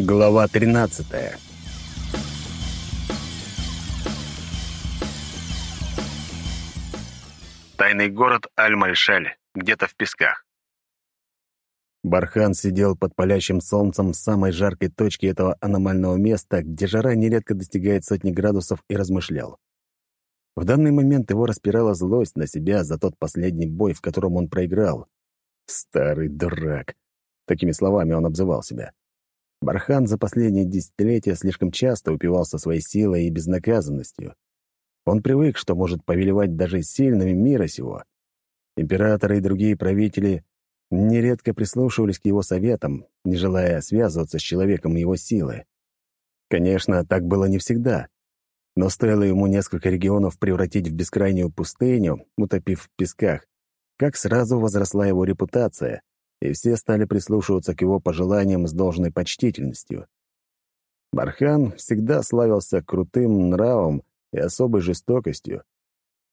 Глава 13 Тайный город Аль-Мальшаль, где-то в песках. Бархан сидел под палящим солнцем в самой жаркой точке этого аномального места, где жара нередко достигает сотни градусов, и размышлял. В данный момент его распирала злость на себя за тот последний бой, в котором он проиграл. Старый дурак. Такими словами он обзывал себя. Бархан за последние десятилетия слишком часто упивался своей силой и безнаказанностью. Он привык, что может повелевать даже сильными мира сего. Императоры и другие правители нередко прислушивались к его советам, не желая связываться с человеком его силы. Конечно, так было не всегда. Но стоило ему несколько регионов превратить в бескрайнюю пустыню, утопив в песках, как сразу возросла его репутация, и все стали прислушиваться к его пожеланиям с должной почтительностью. Бархан всегда славился крутым нравом и особой жестокостью.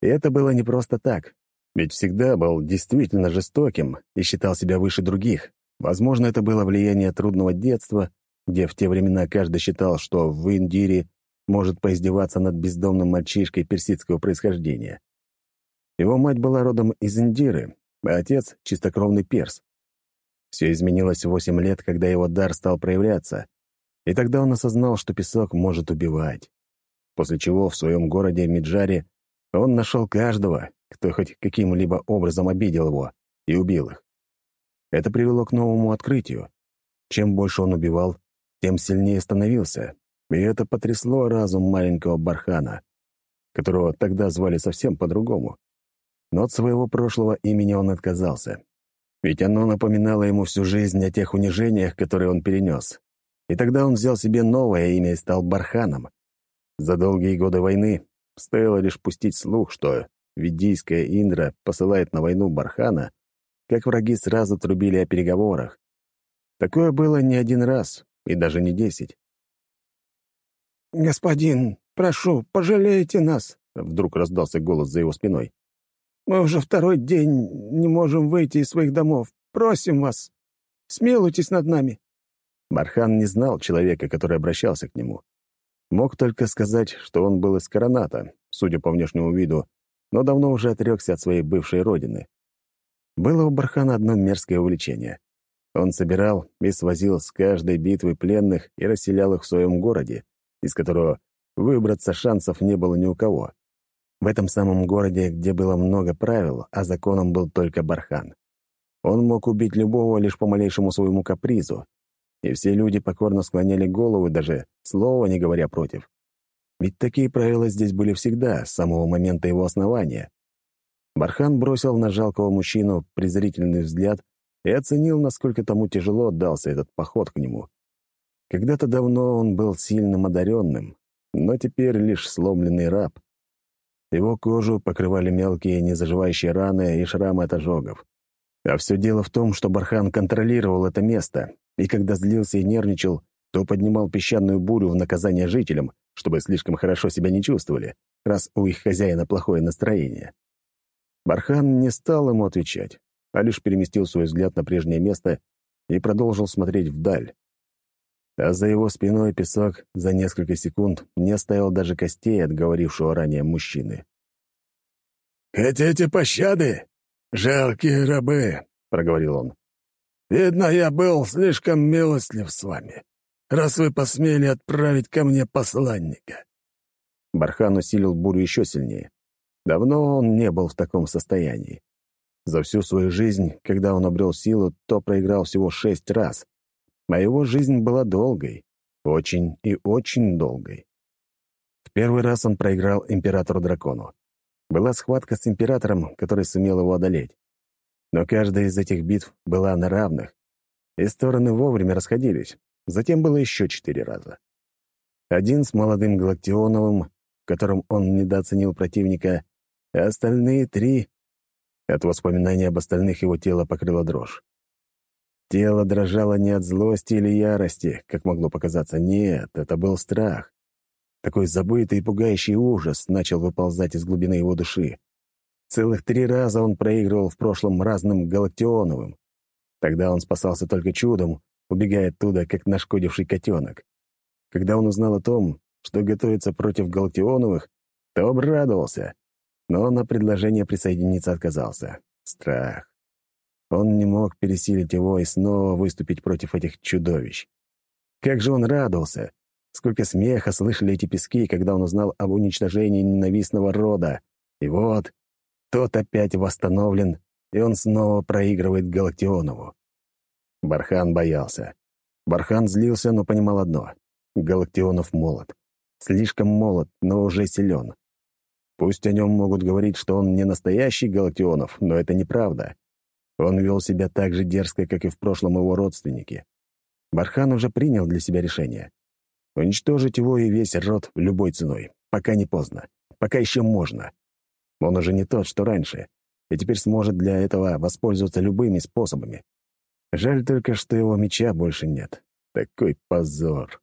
И это было не просто так, ведь всегда был действительно жестоким и считал себя выше других. Возможно, это было влияние трудного детства, где в те времена каждый считал, что в Индире может поиздеваться над бездомным мальчишкой персидского происхождения. Его мать была родом из Индиры, а отец — чистокровный перс. Все изменилось в восемь лет, когда его дар стал проявляться, и тогда он осознал, что песок может убивать. После чего в своем городе Миджаре он нашел каждого, кто хоть каким-либо образом обидел его, и убил их. Это привело к новому открытию. Чем больше он убивал, тем сильнее становился, и это потрясло разум маленького Бархана, которого тогда звали совсем по-другому. Но от своего прошлого имени он отказался, ведь оно напоминало ему всю жизнь о тех унижениях, которые он перенес. И тогда он взял себе новое имя и стал Барханом. За долгие годы войны стоило лишь пустить слух, что ведийская Индра посылает на войну Бархана, как враги сразу трубили о переговорах. Такое было не один раз, и даже не десять. «Господин, прошу, пожалейте нас!» — вдруг раздался голос за его спиной. Мы уже второй день не можем выйти из своих домов. Просим вас, смилуйтесь над нами». Бархан не знал человека, который обращался к нему. Мог только сказать, что он был из Короната, судя по внешнему виду, но давно уже отрекся от своей бывшей родины. Было у Бархана одно мерзкое увлечение. Он собирал и свозил с каждой битвы пленных и расселял их в своем городе, из которого выбраться шансов не было ни у кого. В этом самом городе, где было много правил, а законом был только Бархан. Он мог убить любого лишь по малейшему своему капризу, и все люди покорно склоняли голову, даже слова не говоря против. Ведь такие правила здесь были всегда, с самого момента его основания. Бархан бросил на жалкого мужчину презрительный взгляд и оценил, насколько тому тяжело дался этот поход к нему. Когда-то давно он был сильным одаренным, но теперь лишь сломленный раб. Его кожу покрывали мелкие незаживающие раны и шрамы от ожогов. А все дело в том, что Бархан контролировал это место, и когда злился и нервничал, то поднимал песчаную бурю в наказание жителям, чтобы слишком хорошо себя не чувствовали, раз у их хозяина плохое настроение. Бархан не стал ему отвечать, а лишь переместил свой взгляд на прежнее место и продолжил смотреть вдаль. А за его спиной песок за несколько секунд не оставил даже костей от говорившего ранее мужчины. «Хотите пощады? Жалкие рабы!» — проговорил он. «Видно, я был слишком милостлив с вами, раз вы посмели отправить ко мне посланника». Бархан усилил бурю еще сильнее. Давно он не был в таком состоянии. За всю свою жизнь, когда он обрел силу, то проиграл всего шесть раз, а его жизнь была долгой, очень и очень долгой. В первый раз он проиграл императору-дракону. Была схватка с императором, который сумел его одолеть. Но каждая из этих битв была на равных, и стороны вовремя расходились. Затем было еще четыре раза. Один с молодым Галактионовым, в котором он недооценил противника, а остальные три... От воспоминаний об остальных его тело покрыло дрожь. Тело дрожало не от злости или ярости, как могло показаться. Нет, это был страх. Такой забытый и пугающий ужас начал выползать из глубины его души. Целых три раза он проигрывал в прошлом разным Галактионовым. Тогда он спасался только чудом, убегая оттуда, как нашкодивший котенок. Когда он узнал о том, что готовится против Галактионовых, то обрадовался, но на предложение присоединиться отказался. Страх. Он не мог пересилить его и снова выступить против этих чудовищ. Как же он радовался! Сколько смеха слышали эти пески, когда он узнал об уничтожении ненавистного рода. И вот, тот опять восстановлен, и он снова проигрывает Галактионову. Бархан боялся. Бархан злился, но понимал одно — Галактионов молод. Слишком молод, но уже силен. Пусть о нем могут говорить, что он не настоящий Галактионов, но это неправда. Он вел себя так же дерзко, как и в прошлом его родственники. Бархан уже принял для себя решение. Уничтожить его и весь род любой ценой, пока не поздно, пока еще можно. Он уже не тот, что раньше, и теперь сможет для этого воспользоваться любыми способами. Жаль только, что его меча больше нет. Такой позор.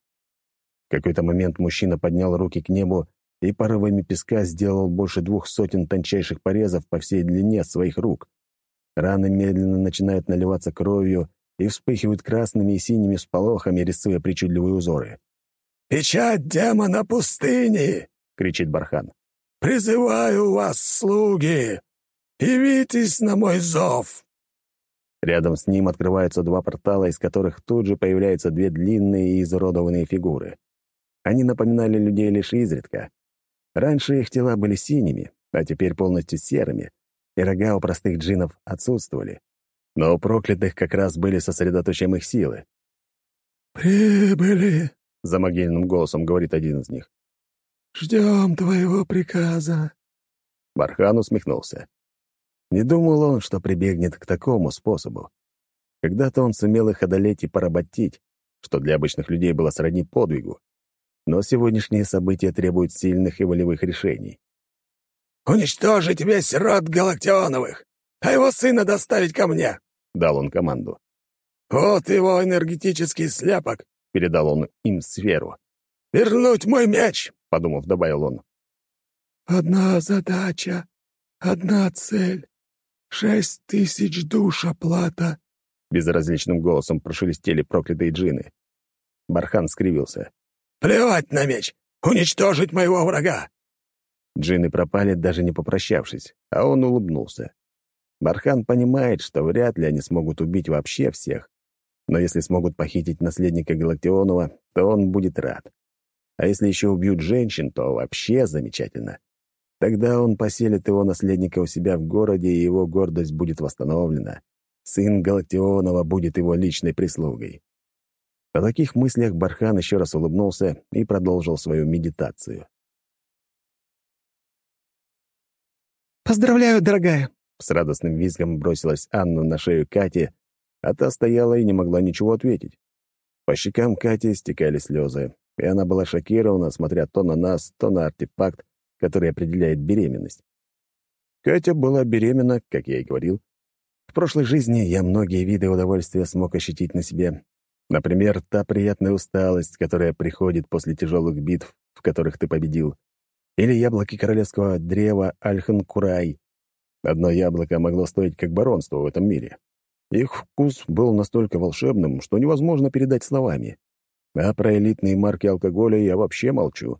В какой-то момент мужчина поднял руки к небу и порывами песка сделал больше двух сотен тончайших порезов по всей длине своих рук. Раны медленно начинают наливаться кровью и вспыхивают красными и синими всполохами, рисуя причудливые узоры. «Печать демона пустыни!» — кричит Бархан. «Призываю вас, слуги! Явитесь на мой зов!» Рядом с ним открываются два портала, из которых тут же появляются две длинные и изуродованные фигуры. Они напоминали людей лишь изредка. Раньше их тела были синими, а теперь полностью серыми, и рога у простых джинов отсутствовали. Но у проклятых как раз были сосредоточием их силы. «Прибыли!» — за могильным голосом говорит один из них. «Ждем твоего приказа». Бархан усмехнулся. Не думал он, что прибегнет к такому способу. Когда-то он сумел их одолеть и поработить, что для обычных людей было сродни подвигу. Но сегодняшние события требуют сильных и волевых решений. «Уничтожить весь род Галактионовых, а его сына доставить ко мне!» — дал он команду. «Вот его энергетический слепок, — передал он им сферу. «Вернуть мой меч!» — подумав, добавил он. «Одна задача, одна цель, шесть тысяч душ оплата», — безразличным голосом прошелестели проклятые джины. Бархан скривился. «Плевать на меч! Уничтожить моего врага!» Джины пропали, даже не попрощавшись, а он улыбнулся. Бархан понимает, что вряд ли они смогут убить вообще всех, но если смогут похитить наследника Галактионова, то он будет рад. А если еще убьют женщин, то вообще замечательно. Тогда он поселит его наследника у себя в городе, и его гордость будет восстановлена. Сын Галактионова будет его личной прислугой. О таких мыслях Бархан еще раз улыбнулся и продолжил свою медитацию. «Поздравляю, дорогая!» С радостным визгом бросилась Анна на шею Кати, а та стояла и не могла ничего ответить. По щекам Кати стекали слезы, и она была шокирована, смотря то на нас, то на артефакт, который определяет беременность. Катя была беременна, как я и говорил. В прошлой жизни я многие виды удовольствия смог ощутить на себе. Например, та приятная усталость, которая приходит после тяжелых битв, в которых ты победил. Или яблоки королевского древа Альхан-Курай. Одно яблоко могло стоить как баронство в этом мире. Их вкус был настолько волшебным, что невозможно передать словами. А про элитные марки алкоголя я вообще молчу.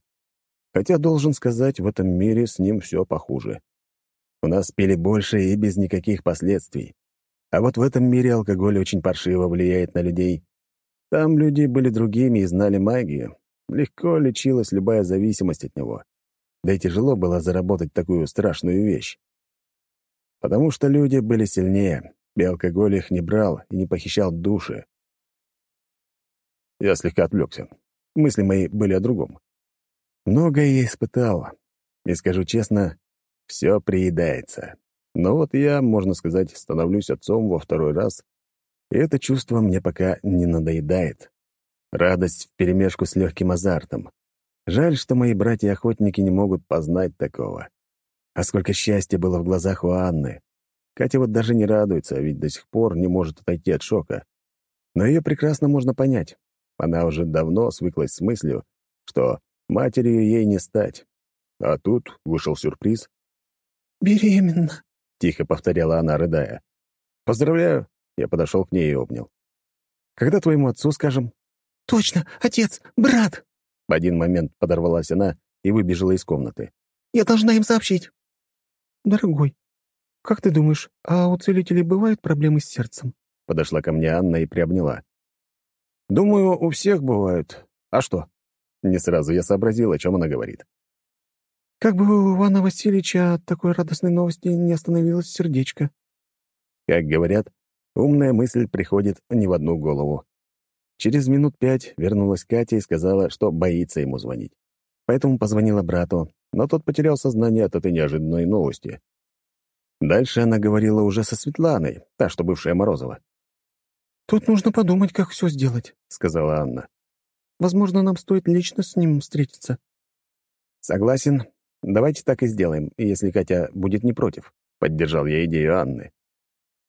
Хотя, должен сказать, в этом мире с ним все похуже. У нас пили больше и без никаких последствий. А вот в этом мире алкоголь очень паршиво влияет на людей. Там люди были другими и знали магию. Легко лечилась любая зависимость от него. Да и тяжело было заработать такую страшную вещь. Потому что люди были сильнее, и алкоголь их не брал и не похищал души. Я слегка отвлекся. Мысли мои были о другом. Многое я испытал, и, скажу честно, все приедается. Но вот я, можно сказать, становлюсь отцом во второй раз, и это чувство мне пока не надоедает. Радость вперемешку с легким азартом. Жаль, что мои братья-охотники не могут познать такого. А сколько счастья было в глазах у Анны. Катя вот даже не радуется, ведь до сих пор не может отойти от шока. Но ее прекрасно можно понять. Она уже давно свыклась с мыслью, что матерью ей не стать. А тут вышел сюрприз. «Беременна», — тихо повторяла она, рыдая. «Поздравляю!» — я подошел к ней и обнял. Когда твоему отцу скажем?» «Точно! Отец! Брат!» В один момент подорвалась она и выбежала из комнаты. «Я должна им сообщить!» «Дорогой, как ты думаешь, а у целителей бывают проблемы с сердцем?» Подошла ко мне Анна и приобняла. «Думаю, у всех бывают. А что?» Не сразу я сообразил, о чем она говорит. «Как бы у Ивана Васильевича от такой радостной новости не остановилось сердечко». Как говорят, умная мысль приходит не в одну голову. Через минут пять вернулась Катя и сказала, что боится ему звонить. Поэтому позвонила брату, но тот потерял сознание от этой неожиданной новости. Дальше она говорила уже со Светланой, та, что бывшая Морозова. «Тут нужно подумать, как все сделать», — сказала Анна. «Возможно, нам стоит лично с ним встретиться». «Согласен. Давайте так и сделаем, если Катя будет не против», — поддержал я идею Анны.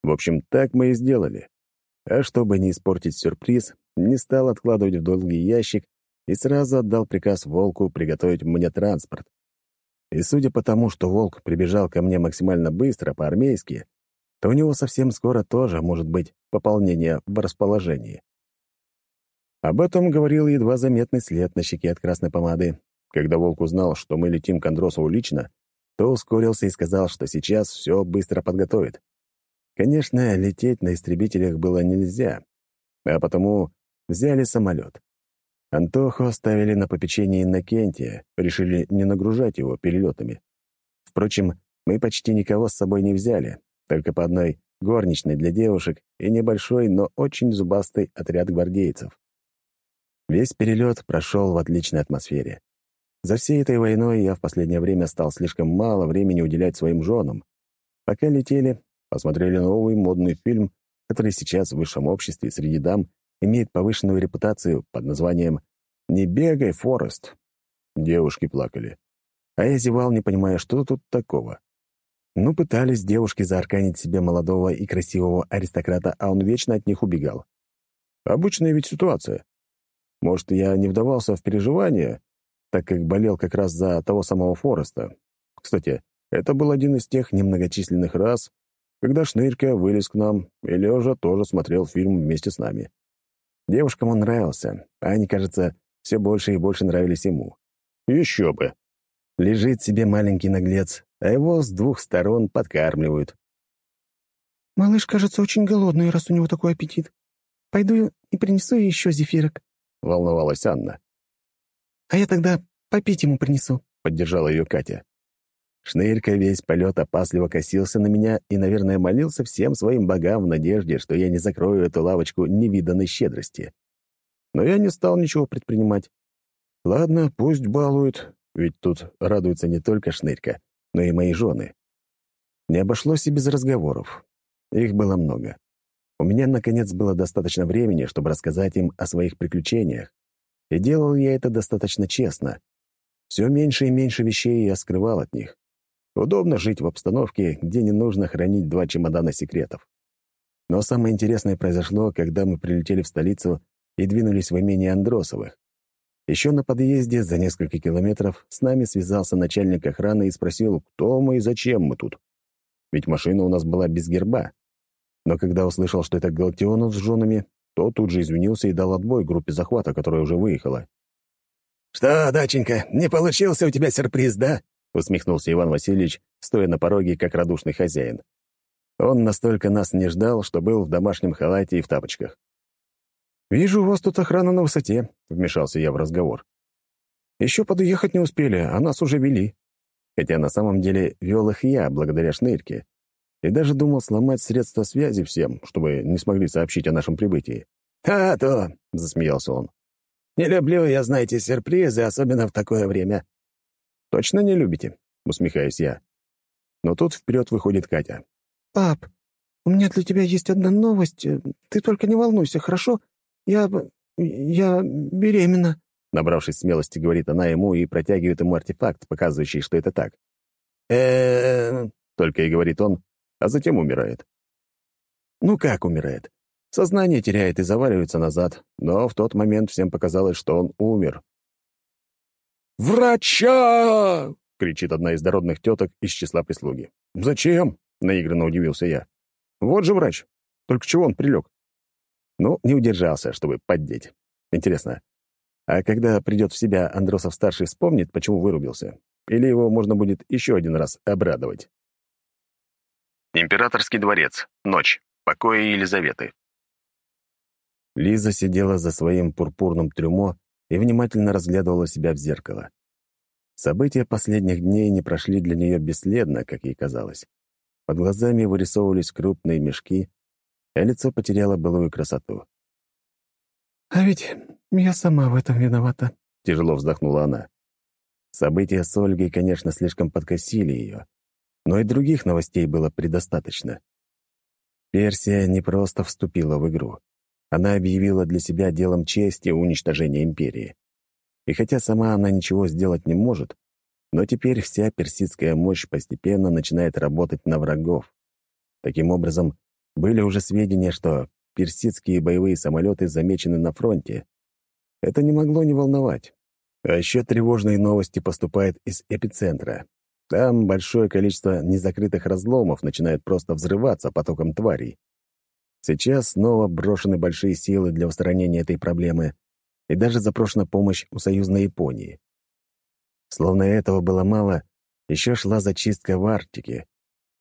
В общем, так мы и сделали. А чтобы не испортить сюрприз, не стал откладывать в долгий ящик и сразу отдал приказ Волку приготовить мне транспорт. И судя по тому, что Волк прибежал ко мне максимально быстро, по-армейски, то у него совсем скоро тоже может быть пополнение в расположении. Об этом говорил едва заметный след на щеке от красной помады. Когда Волк узнал, что мы летим к Андросову лично, то ускорился и сказал, что сейчас все быстро подготовит. Конечно, лететь на истребителях было нельзя, а потому взяли самолет. Антоху оставили на попечении Иннокентия, решили не нагружать его перелетами. Впрочем, мы почти никого с собой не взяли, только по одной горничной для девушек и небольшой, но очень зубастый отряд гвардейцев. Весь перелет прошел в отличной атмосфере. За всей этой войной я в последнее время стал слишком мало времени уделять своим женам. Пока летели, посмотрели новый модный фильм, который сейчас в высшем обществе среди дам имеет повышенную репутацию под названием «Не бегай, Форест». Девушки плакали. А я зевал, не понимая, что тут такого. Ну, пытались девушки заарканить себе молодого и красивого аристократа, а он вечно от них убегал. Обычная ведь ситуация. Может, я не вдавался в переживания, так как болел как раз за того самого Фореста. Кстати, это был один из тех немногочисленных раз, когда Шнырька вылез к нам, и Лёжа тоже смотрел фильм вместе с нами. Девушкам он нравился, а они, кажется, все больше и больше нравились ему. Еще бы. Лежит себе маленький наглец, а его с двух сторон подкармливают. «Малыш, кажется, очень голодный, раз у него такой аппетит. Пойду и принесу еще зефирок», — волновалась Анна. «А я тогда попить ему принесу», — поддержала ее Катя. Шнырька весь полет опасливо косился на меня и, наверное, молился всем своим богам в надежде, что я не закрою эту лавочку невиданной щедрости. Но я не стал ничего предпринимать. Ладно, пусть балуют, ведь тут радуется не только Шнырька, но и мои жены. Не обошлось и без разговоров. Их было много. У меня, наконец, было достаточно времени, чтобы рассказать им о своих приключениях. И делал я это достаточно честно. Все меньше и меньше вещей я скрывал от них. Удобно жить в обстановке, где не нужно хранить два чемодана секретов. Но самое интересное произошло, когда мы прилетели в столицу и двинулись в имение Андросовых. Еще на подъезде за несколько километров с нами связался начальник охраны и спросил, кто мы и зачем мы тут. Ведь машина у нас была без герба. Но когда услышал, что это Галактионов с женами, то тут же извинился и дал отбой группе захвата, которая уже выехала. «Что, доченька, не получился у тебя сюрприз, да?» — усмехнулся Иван Васильевич, стоя на пороге, как радушный хозяин. Он настолько нас не ждал, что был в домашнем халате и в тапочках. «Вижу, у вас тут охрана на высоте», — вмешался я в разговор. «Еще подъехать не успели, а нас уже вели». Хотя на самом деле вел их я, благодаря шнырьке, и даже думал сломать средства связи всем, чтобы не смогли сообщить о нашем прибытии. «А то!» — засмеялся он. «Не люблю я, знаете, сюрпризы, особенно в такое время. «Точно не любите?» — усмехаюсь я. Но тут вперед выходит Катя. «Пап, у меня для тебя есть одна новость. Ты только не волнуйся, хорошо? Я... я беременна». Набравшись смелости, говорит она ему и протягивает ему артефакт, показывающий, что это так. э только и говорит он, а затем умирает. Ну как умирает? Сознание теряет и заваливается назад, но в тот момент всем показалось, что он умер. «Врача!» — кричит одна из дородных теток из числа прислуги. «Зачем?» — наигранно удивился я. «Вот же врач. Только чего он прилег?» Ну, не удержался, чтобы поддеть. Интересно, а когда придет в себя, Андросов-старший вспомнит, почему вырубился? Или его можно будет еще один раз обрадовать? Императорский дворец. Ночь. Покои Елизаветы. Лиза сидела за своим пурпурным трюмо и внимательно разглядывала себя в зеркало. События последних дней не прошли для нее бесследно, как ей казалось. Под глазами вырисовывались крупные мешки, а лицо потеряло былую красоту. «А ведь я сама в этом виновата», — тяжело вздохнула она. События с Ольгой, конечно, слишком подкосили ее, но и других новостей было предостаточно. Персия не просто вступила в игру. Она объявила для себя делом чести уничтожение империи. И хотя сама она ничего сделать не может, но теперь вся персидская мощь постепенно начинает работать на врагов. Таким образом, были уже сведения, что персидские боевые самолеты замечены на фронте. Это не могло не волновать. А еще тревожные новости поступают из эпицентра. Там большое количество незакрытых разломов начинает просто взрываться потоком тварей. Сейчас снова брошены большие силы для устранения этой проблемы, и даже запрошена помощь у союзной Японии. Словно этого было мало, еще шла зачистка в Арктике.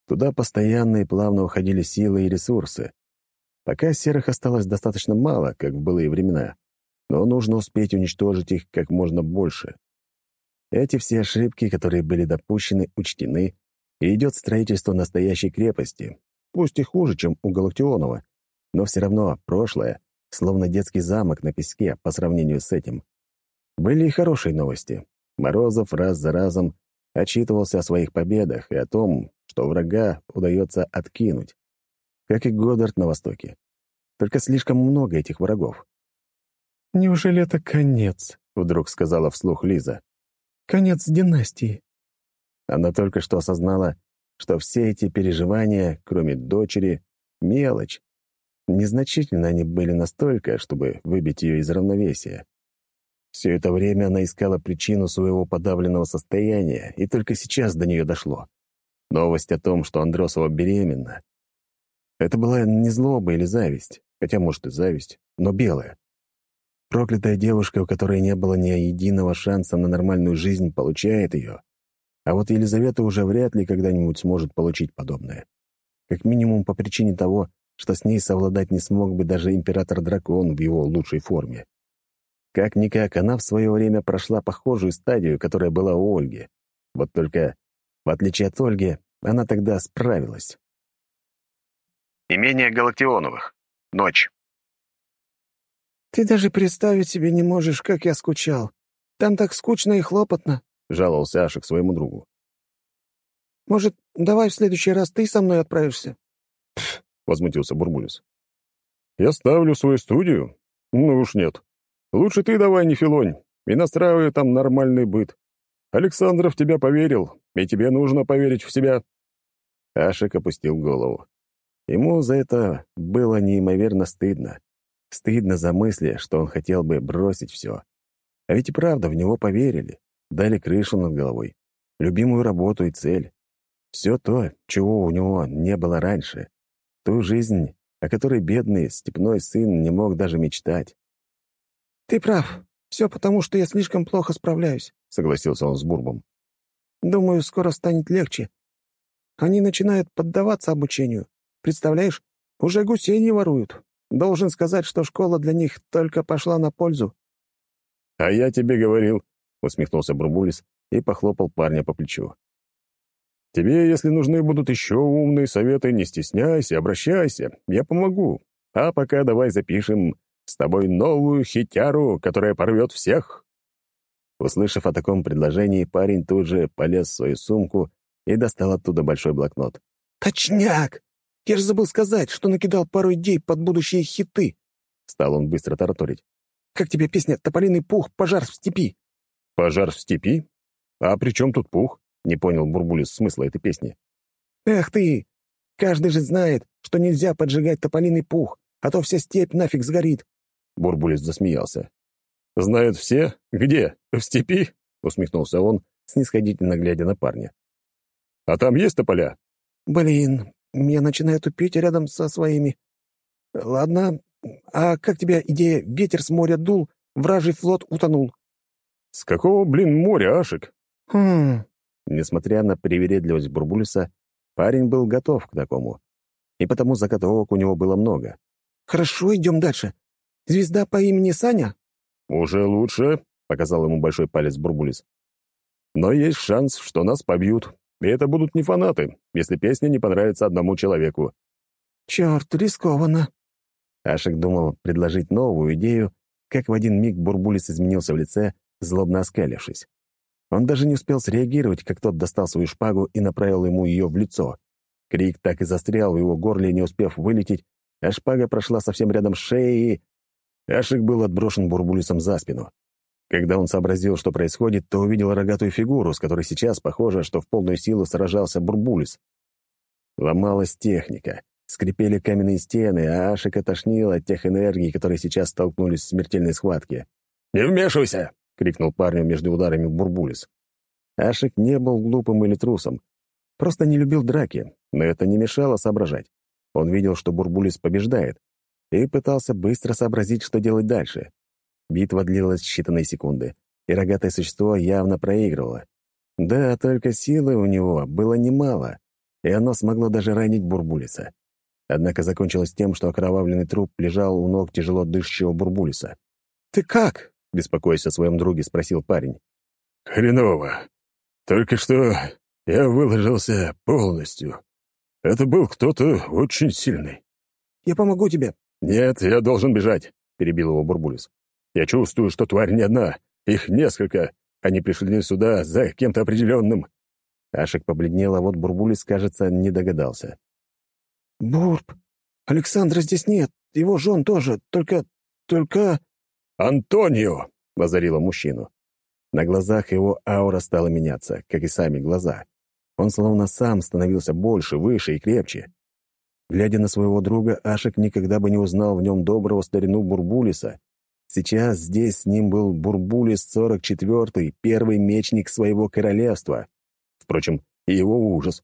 Туда постоянно и плавно уходили силы и ресурсы. Пока серых осталось достаточно мало, как в былые времена, но нужно успеть уничтожить их как можно больше. Эти все ошибки, которые были допущены, учтены, и идет строительство настоящей крепости, пусть и хуже, чем у Галактионова, но все равно прошлое, словно детский замок на песке по сравнению с этим. Были и хорошие новости. Морозов раз за разом отчитывался о своих победах и о том, что врага удается откинуть. Как и Годдард на Востоке. Только слишком много этих врагов. «Неужели это конец?» — вдруг сказала вслух Лиза. «Конец династии». Она только что осознала, что все эти переживания, кроме дочери, — мелочь, Незначительно они были настолько, чтобы выбить ее из равновесия. Все это время она искала причину своего подавленного состояния, и только сейчас до нее дошло. Новость о том, что Андросова беременна. Это была не злоба или зависть, хотя, может, и зависть, но белая. Проклятая девушка, у которой не было ни единого шанса на нормальную жизнь, получает ее. А вот Елизавета уже вряд ли когда-нибудь сможет получить подобное. Как минимум по причине того, что с ней совладать не смог бы даже император-дракон в его лучшей форме. Как-никак, она в свое время прошла похожую стадию, которая была у Ольги. Вот только, в отличие от Ольги, она тогда справилась. Имение Галактионовых. Ночь. «Ты даже представить себе не можешь, как я скучал. Там так скучно и хлопотно», — жаловался Ашик своему другу. «Может, давай в следующий раз ты со мной отправишься?» — возмутился Бурбулис. «Я ставлю свою студию? Ну уж нет. Лучше ты давай не филонь и настраивай там нормальный быт. Александров тебя поверил, и тебе нужно поверить в себя». Ашек опустил голову. Ему за это было неимоверно стыдно. Стыдно за мысли, что он хотел бы бросить все. А ведь и правда в него поверили, дали крышу над головой, любимую работу и цель. Все то, чего у него не было раньше. Ту жизнь, о которой бедный степной сын не мог даже мечтать. «Ты прав. Все потому, что я слишком плохо справляюсь», — согласился он с Бурбом. «Думаю, скоро станет легче. Они начинают поддаваться обучению. Представляешь, уже гусей не воруют. Должен сказать, что школа для них только пошла на пользу». «А я тебе говорил», — усмехнулся Бурбулис и похлопал парня по плечу. Тебе, если нужны будут еще умные советы, не стесняйся, обращайся, я помогу. А пока давай запишем с тобой новую хитяру, которая порвет всех». Услышав о таком предложении, парень тут же полез в свою сумку и достал оттуда большой блокнот. «Точняк! Я же забыл сказать, что накидал пару идей под будущие хиты!» Стал он быстро тараторить. «Как тебе песня «Тополиный пух. Пожар в степи»?» «Пожар в степи? А при чем тут пух?» Не понял Бурбулис смысла этой песни. «Эх ты! Каждый же знает, что нельзя поджигать тополиный пух, а то вся степь нафиг сгорит!» Бурбулис засмеялся. «Знают все? Где? В степи?» — усмехнулся он, снисходительно глядя на парня. «А там есть тополя?» «Блин, я начинаю тупить рядом со своими. Ладно, а как тебя идея «ветер с моря дул, вражий флот утонул»?» «С какого, блин, моря, Ашик?» «Хм...» Несмотря на привередливость Бурбулиса, парень был готов к такому, и потому заготовок у него было много. «Хорошо, идем дальше. Звезда по имени Саня?» «Уже лучше», — показал ему большой палец Бурбулис. «Но есть шанс, что нас побьют, и это будут не фанаты, если песня не понравится одному человеку». «Черт, рискованно». Ашик думал предложить новую идею, как в один миг Бурбулис изменился в лице, злобно оскалившись. Он даже не успел среагировать, как тот достал свою шпагу и направил ему ее в лицо. Крик так и застрял в его горле, не успев вылететь, а шпага прошла совсем рядом с шеей, и Ашик был отброшен Бурбулисом за спину. Когда он сообразил, что происходит, то увидел рогатую фигуру, с которой сейчас, похоже, что в полную силу сражался Бурбулис. Ломалась техника, скрипели каменные стены, а Ашика тошнило от тех энергий, которые сейчас столкнулись в смертельной схватке. «Не вмешивайся!» — крикнул парню между ударами Бурбулис. Ашик не был глупым или трусом. Просто не любил драки, но это не мешало соображать. Он видел, что Бурбулис побеждает, и пытался быстро сообразить, что делать дальше. Битва длилась считанные секунды, и рогатое существо явно проигрывало. Да, только силы у него было немало, и оно смогло даже ранить Бурбулиса. Однако закончилось тем, что окровавленный труп лежал у ног тяжело дышащего Бурбулиса. «Ты как?» — беспокоясь о своем друге, спросил парень. «Хреново. Только что я выложился полностью. Это был кто-то очень сильный». «Я помогу тебе». «Нет, я должен бежать», — перебил его Бурбулис. «Я чувствую, что тварь не одна. Их несколько. Они пришли сюда за кем-то определенным». Ашек побледнел, а вот Бурбулис, кажется, не догадался. «Бурб, Александра здесь нет, его жен тоже, только... только...» «Антонио!» — озарило мужчину. На глазах его аура стала меняться, как и сами глаза. Он словно сам становился больше, выше и крепче. Глядя на своего друга, Ашек никогда бы не узнал в нем доброго старину Бурбулиса. Сейчас здесь с ним был Бурбулис 44-й, первый мечник своего королевства. Впрочем, и его ужас.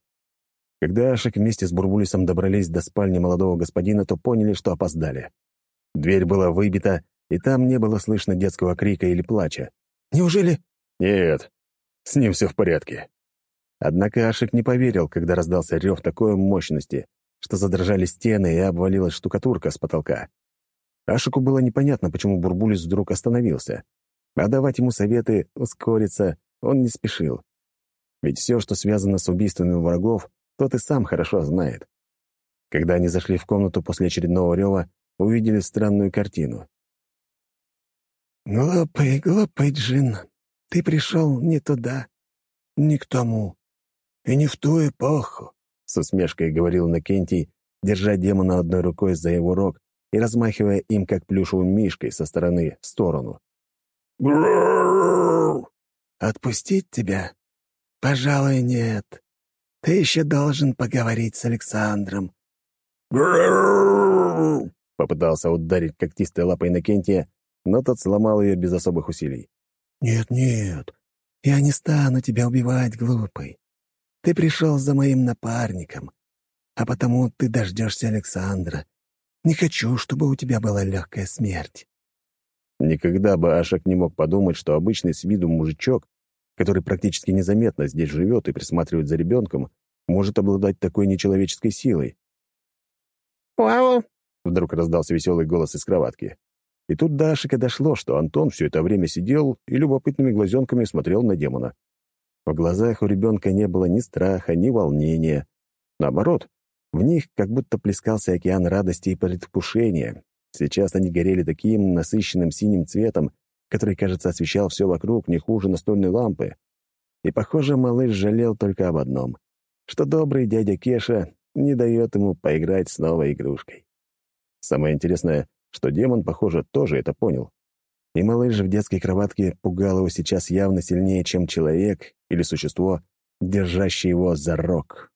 Когда Ашек вместе с Бурбулисом добрались до спальни молодого господина, то поняли, что опоздали. Дверь была выбита, и там не было слышно детского крика или плача. «Неужели...» «Нет, с ним все в порядке». Однако Ашек не поверил, когда раздался рев такой мощности, что задрожали стены и обвалилась штукатурка с потолка. Ашику было непонятно, почему Бурбулис вдруг остановился. А давать ему советы ускориться он не спешил. Ведь все, что связано с убийствами врагов, тот и сам хорошо знает. Когда они зашли в комнату после очередного рева, увидели странную картину. «Глупый, глупый Джин, ты пришел не туда, не к тому, и не в ту эпоху», — с усмешкой говорил Накентий, держа демона одной рукой за его рог и размахивая им, как плюшевым мишкой, со стороны в сторону. «Отпустить тебя? Пожалуй, нет. Ты еще должен поговорить с Александром». Попытался ударить когтистой лапой Накентия, но тот сломал ее без особых усилий. «Нет-нет, я не стану тебя убивать, глупый. Ты пришел за моим напарником, а потому ты дождешься Александра. Не хочу, чтобы у тебя была легкая смерть». Никогда бы Ашек не мог подумать, что обычный с виду мужичок, который практически незаметно здесь живет и присматривает за ребенком, может обладать такой нечеловеческой силой. «Вау!» — вдруг раздался веселый голос из кроватки. И тут до Ашика дошло, что Антон все это время сидел и любопытными глазенками смотрел на демона. В глазах у ребенка не было ни страха, ни волнения. Наоборот, в них как будто плескался океан радости и предвкушения. Сейчас они горели таким насыщенным синим цветом, который, кажется, освещал все вокруг не хуже настольной лампы. И, похоже, малыш жалел только об одном, что добрый дядя Кеша не дает ему поиграть с новой игрушкой. Самое интересное, что демон, похоже, тоже это понял. И малыш в детской кроватке пугал его сейчас явно сильнее, чем человек или существо, держащее его за рог.